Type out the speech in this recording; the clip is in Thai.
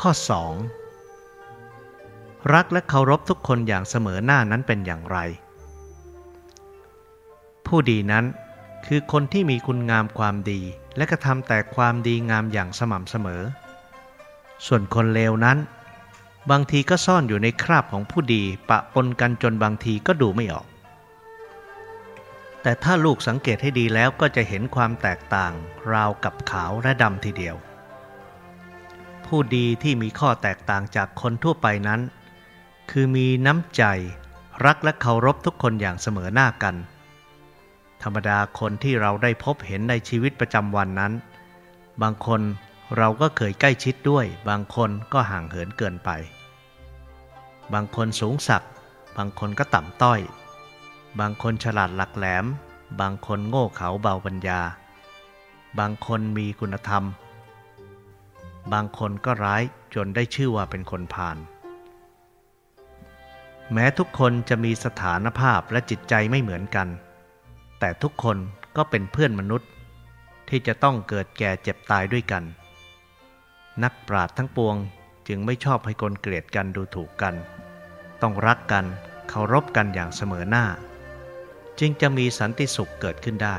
ข้อ 2. รักและเคารพทุกคนอย่างเสมอหน้านั้นเป็นอย่างไร ผู้ดีนั้นคือคนที่มีคุณงามความดีและกระทำแต่ความดีงามอย่างสม่ำเสมอ ส่วนคนเลวนั้น บางทีก็ซ่อนอยู่ในคราบของผู้ดีปะปนกันจนบางทีก็ดูไม่ออก แต่ถ้าลูกสังเกตให้ดีแล้วก็จะเห็นความแตกต่างราวกับขาวและดำทีเดียว ผู้ดีที่มีข้อแตกต่างจากคนทั่วไปนั้น คือมีน้ำใจ รักและเคารพทุกคนอย่างเสมอหน้ากัน ธรรมดาคนที่เราได้พบเห็นในชีวิตประจำวันนั้น บางคนเราก็เคยใกล้ชิดด้วย บางคนก็ห่างเหินเกินไป บางคนสูงสักบางคนก็ต่ำต้อย บางคนฉลาดหลักแหลม บางคนโง่เขลาเบาปัญญา บางคนมีคุณธรรม บางคนก็ร้ายจนได้ชื่อว่าเป็นคนพาลแม้ทุกคนจะมีสถานภาพและจิตใจไม่เหมือนกัน แต่ทุกคนก็เป็นเพื่อนมนุษย์ ที่จะต้องเกิดแก่เจ็บตายด้วยกัน นักปราชญ์ทั้งปวงจึงไม่ชอบให้คนเกลียดกันดูถูกกัน ต้องรักกันเคารพกันอย่างเสมอหน้า จึงจะมีสันติสุขเกิดขึ้นได้